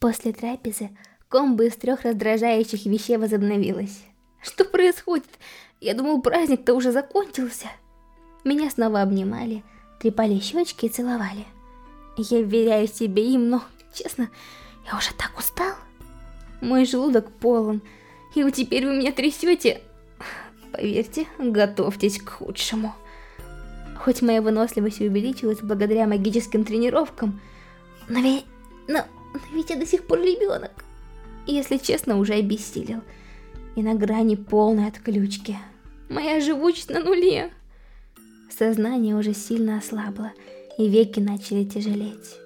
После трапезы комбо из трех раздражающих вещей возобновилась. Что происходит? Я думал, праздник-то уже закончился. Меня снова обнимали, трепали щечки и целовали. Я вверяю себе им, но, честно, я уже так устал. Мой желудок полон, и вы теперь вы меня трясете. Поверьте, готовьтесь к худшему. Хоть моя выносливость увеличилась благодаря магическим тренировкам, но ведь... Но, но ведь я до сих пор ребенок. Если честно, уже обессилел. И на грани полной отключки. Моя живучесть на нуле. Сознание уже сильно ослабло, и веки начали тяжелеть.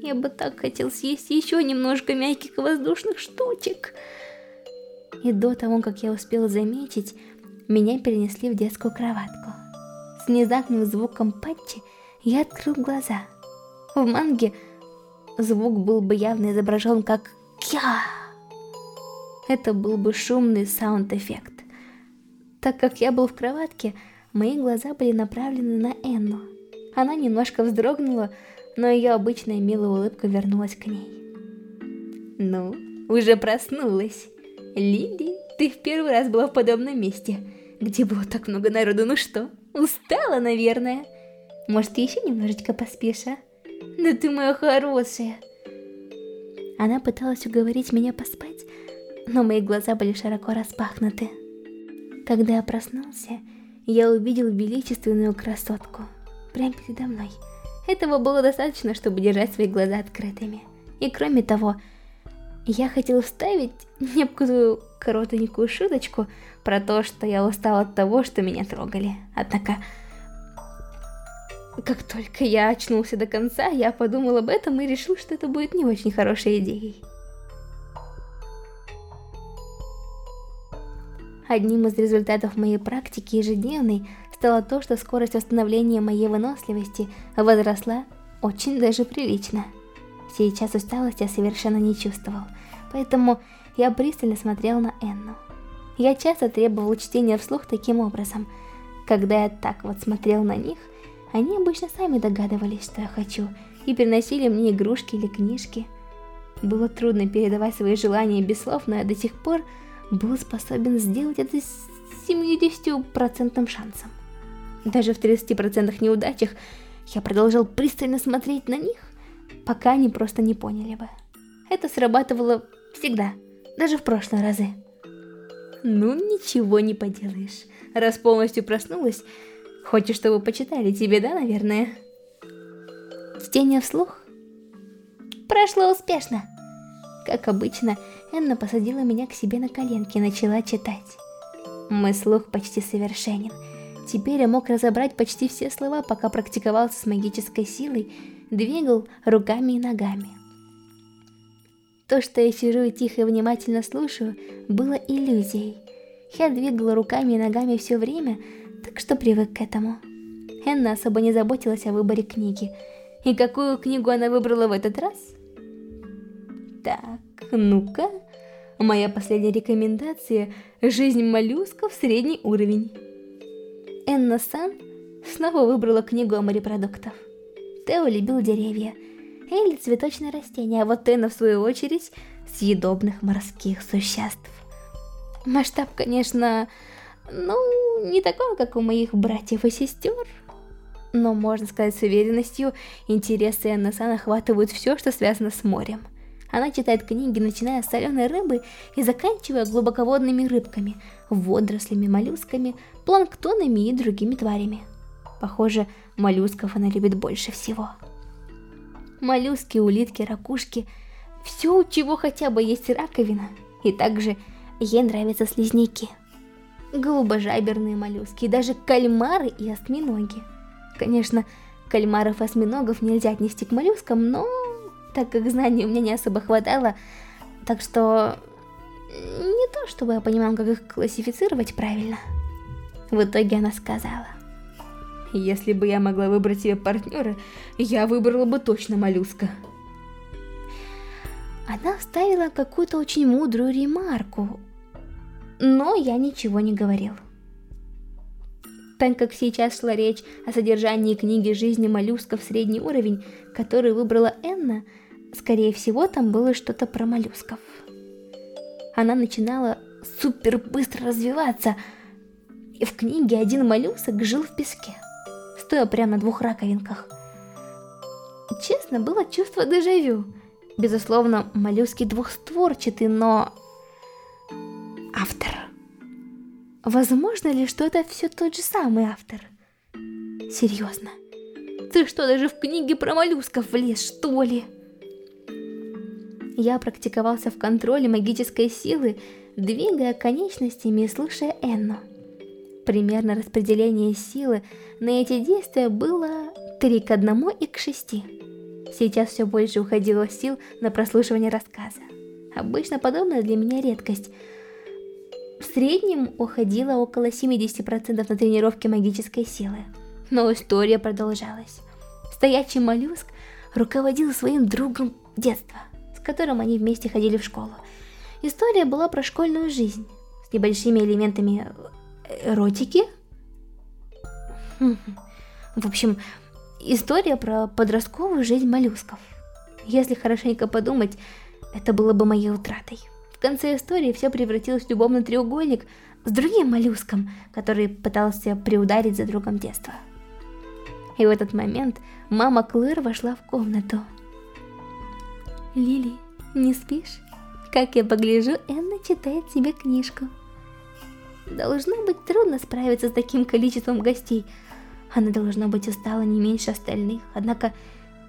Я бы так хотел съесть еще немножко мягких воздушных штучек. И до того, как я успела заметить, меня перенесли в детскую кроватку. С внезапным звуком патчи я открыл глаза. В манге звук был бы явно изображен как «кя». Это был бы шумный саунд-эффект. Так как я был в кроватке, мои глаза были направлены на Энну. Она немножко вздрогнула, но ее обычная милая улыбка вернулась к ней. «Ну, уже проснулась. Лили, ты в первый раз была в подобном месте, где было так много народу, ну что, устала, наверное? Может, еще немножечко поспишь, а? Да ты моя хорошая!» Она пыталась уговорить меня поспать, но мои глаза были широко распахнуты. Когда я проснулся, я увидел величественную красотку прямо передо мной – этого было достаточно, чтобы держать свои глаза открытыми. И кроме того, я хотел вставить некую коротенькую шуточку про то, что я устал от того, что меня трогали. Однако, как только я очнулся до конца, я подумал об этом и решил, что это будет не очень хорошей идеей. Одним из результатов моей практики ежедневной стало то, что скорость восстановления моей выносливости возросла очень даже прилично. Сейчас усталость я совершенно не чувствовал, поэтому я пристально смотрел на Энну. Я часто требовал чтения вслух таким образом. Когда я так вот смотрел на них, они обычно сами догадывались, что я хочу, и приносили мне игрушки или книжки. Было трудно передавать свои желания без слов, но я до сих пор был способен сделать это с 70% шансом. Даже в 30% неудачах я продолжал пристально смотреть на них, пока они просто не поняли бы. Это срабатывало всегда, даже в прошлые разы. Ну, ничего не поделаешь. Раз полностью проснулась, хочешь, чтобы почитали тебе, да, наверное? Чтение вслух? Прошло успешно. Как обычно, Энна посадила меня к себе на коленки и начала читать. Мой слух почти совершенен, Теперь я мог разобрать почти все слова, пока практиковался с магической силой, двигал руками и ногами. То, что я сижу и тихо и внимательно слушаю, было иллюзией. Я двигала руками и ногами все время, так что привык к этому. Энна особо не заботилась о выборе книги. И какую книгу она выбрала в этот раз? Так, ну-ка. Моя последняя рекомендация – «Жизнь моллюсков. Средний уровень». Энна-сан снова выбрала книгу о морепродуктах. Тео любил деревья, Элли цветочные растения, а вот Энна в свою очередь съедобных морских существ. Масштаб, конечно, ну, не такой, как у моих братьев и сестер. Но, можно сказать с уверенностью, интересы Энна-сан охватывают все, что связано с морем. Она читает книги, начиная с соленой рыбы и заканчивая глубоководными рыбками, водорослями, моллюсками, планктонами и другими тварями. Похоже, моллюсков она любит больше всего. Моллюски, улитки, ракушки, все, у чего хотя бы есть раковина. И также ей нравятся слизняки. Голубожаберные моллюски, и даже кальмары и осьминоги. Конечно, кальмаров и осьминогов нельзя отнести к моллюскам, но так как знаний у меня не особо хватало, так что не то, чтобы я понимала, как их классифицировать правильно. В итоге она сказала. Если бы я могла выбрать себе партнера, я выбрала бы точно моллюска. Она вставила какую-то очень мудрую ремарку, но я ничего не говорил. Так как сейчас шла речь о содержании книги жизни моллюсков средний уровень, которую выбрала Энна, Скорее всего, там было что-то про моллюсков. Она начинала супер быстро развиваться, и в книге один моллюсок жил в песке, стоя прямо на двух раковинках. Честно, было чувство дежавю. Безусловно, моллюски двухстворчатый, но... Автор. Возможно ли, что это все тот же самый автор? Серьезно? Ты что, даже в книге про моллюсков влез, что ли? Я практиковался в контроле магической силы, двигая конечностями и слушая Энну. Примерно распределение силы на эти действия было 3 к 1 и к 6. Сейчас все больше уходило сил на прослушивание рассказа. Обычно подобная для меня редкость. В среднем уходило около 70% на тренировки магической силы. Но история продолжалась. Стоячий моллюск руководил своим другом детства, с которым они вместе ходили в школу. История была про школьную жизнь, с небольшими элементами эротики. В общем, история про подростковую жизнь моллюсков. Если хорошенько подумать, это было бы моей утратой. В конце истории все превратилось в любовный треугольник с другим моллюском, который пытался приударить за другом детства. И в этот момент мама Клэр вошла в комнату. «Лили, не спишь? Как я погляжу, Энна читает себе книжку». Должно быть трудно справиться с таким количеством гостей. Она должна быть устала не меньше остальных, однако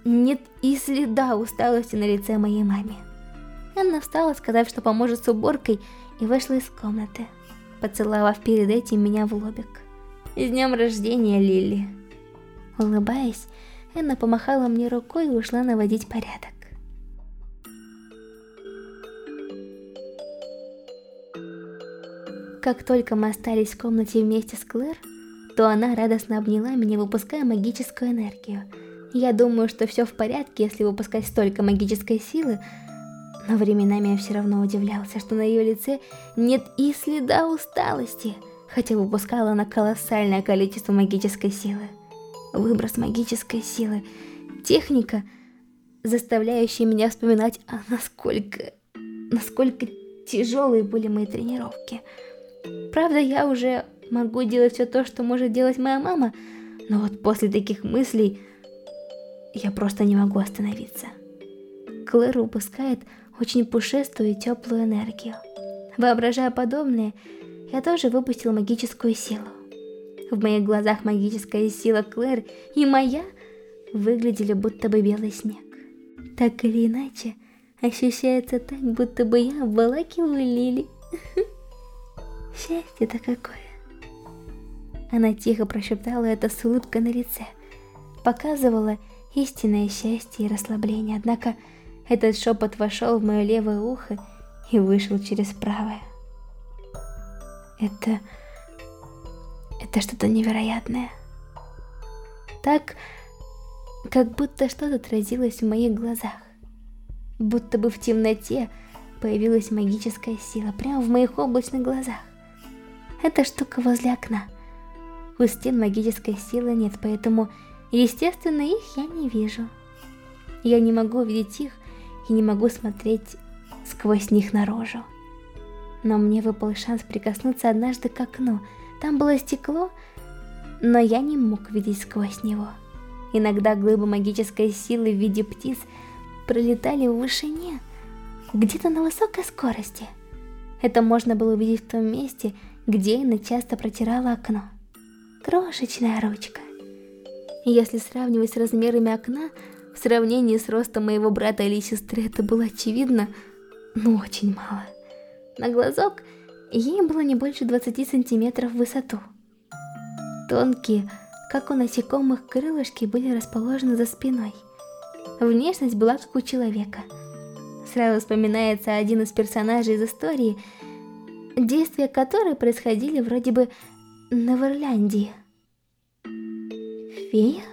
нет и следа усталости на лице моей маме. Анна встала, сказав, что поможет с уборкой, и вышла из комнаты, поцеловав перед этим меня в лобик. «С днем рождения, Лили!» Улыбаясь, Энна помахала мне рукой и ушла наводить порядок. Как только мы остались в комнате вместе с Клэр, то она радостно обняла меня, выпуская магическую энергию. Я думаю, что все в порядке, если выпускать столько магической силы, но временами я все равно удивлялся, что на ее лице нет и следа усталости, хотя выпускала она колоссальное количество магической силы выброс магической силы, техника, заставляющая меня вспоминать, а насколько, насколько тяжелые были мои тренировки. Правда, я уже могу делать все то, что может делать моя мама, но вот после таких мыслей я просто не могу остановиться. Клэр выпускает очень пушистую и теплую энергию. Воображая подобное, я тоже выпустил магическую силу. В моих глазах магическая сила Клэр и моя выглядели будто бы белый снег. Так или иначе, ощущается так, будто бы я обволакиваю Лили. Счастье-то какое. Она тихо прошептала это с улыбкой на лице. Показывала истинное счастье и расслабление, однако этот шепот вошел в мое левое ухо и вышел через правое. Это это что-то невероятное. Так, как будто что-то отразилось в моих глазах. Будто бы в темноте появилась магическая сила прямо в моих облачных глазах. Эта штука возле окна. У стен магической силы нет, поэтому, естественно, их я не вижу. Я не могу видеть их и не могу смотреть сквозь них наружу. Но мне выпал шанс прикоснуться однажды к окну – там было стекло, но я не мог видеть сквозь него. Иногда глыбы магической силы в виде птиц пролетали в вышине, где-то на высокой скорости. Это можно было увидеть в том месте, где Инна часто протирала окно. Крошечная ручка. Если сравнивать с размерами окна, в сравнении с ростом моего брата или сестры, это было очевидно, но очень мало. На глазок – Ей было не больше 20 сантиметров в высоту. Тонкие, как у насекомых, крылышки были расположены за спиной. Внешность была как у человека. Сразу вспоминается один из персонажей из истории, действия которой происходили вроде бы на Варляндии. Фея?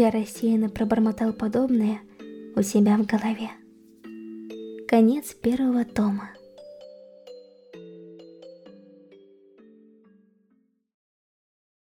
Я рассеянно пробормотал подобное у себя в голове. Конец первого тома.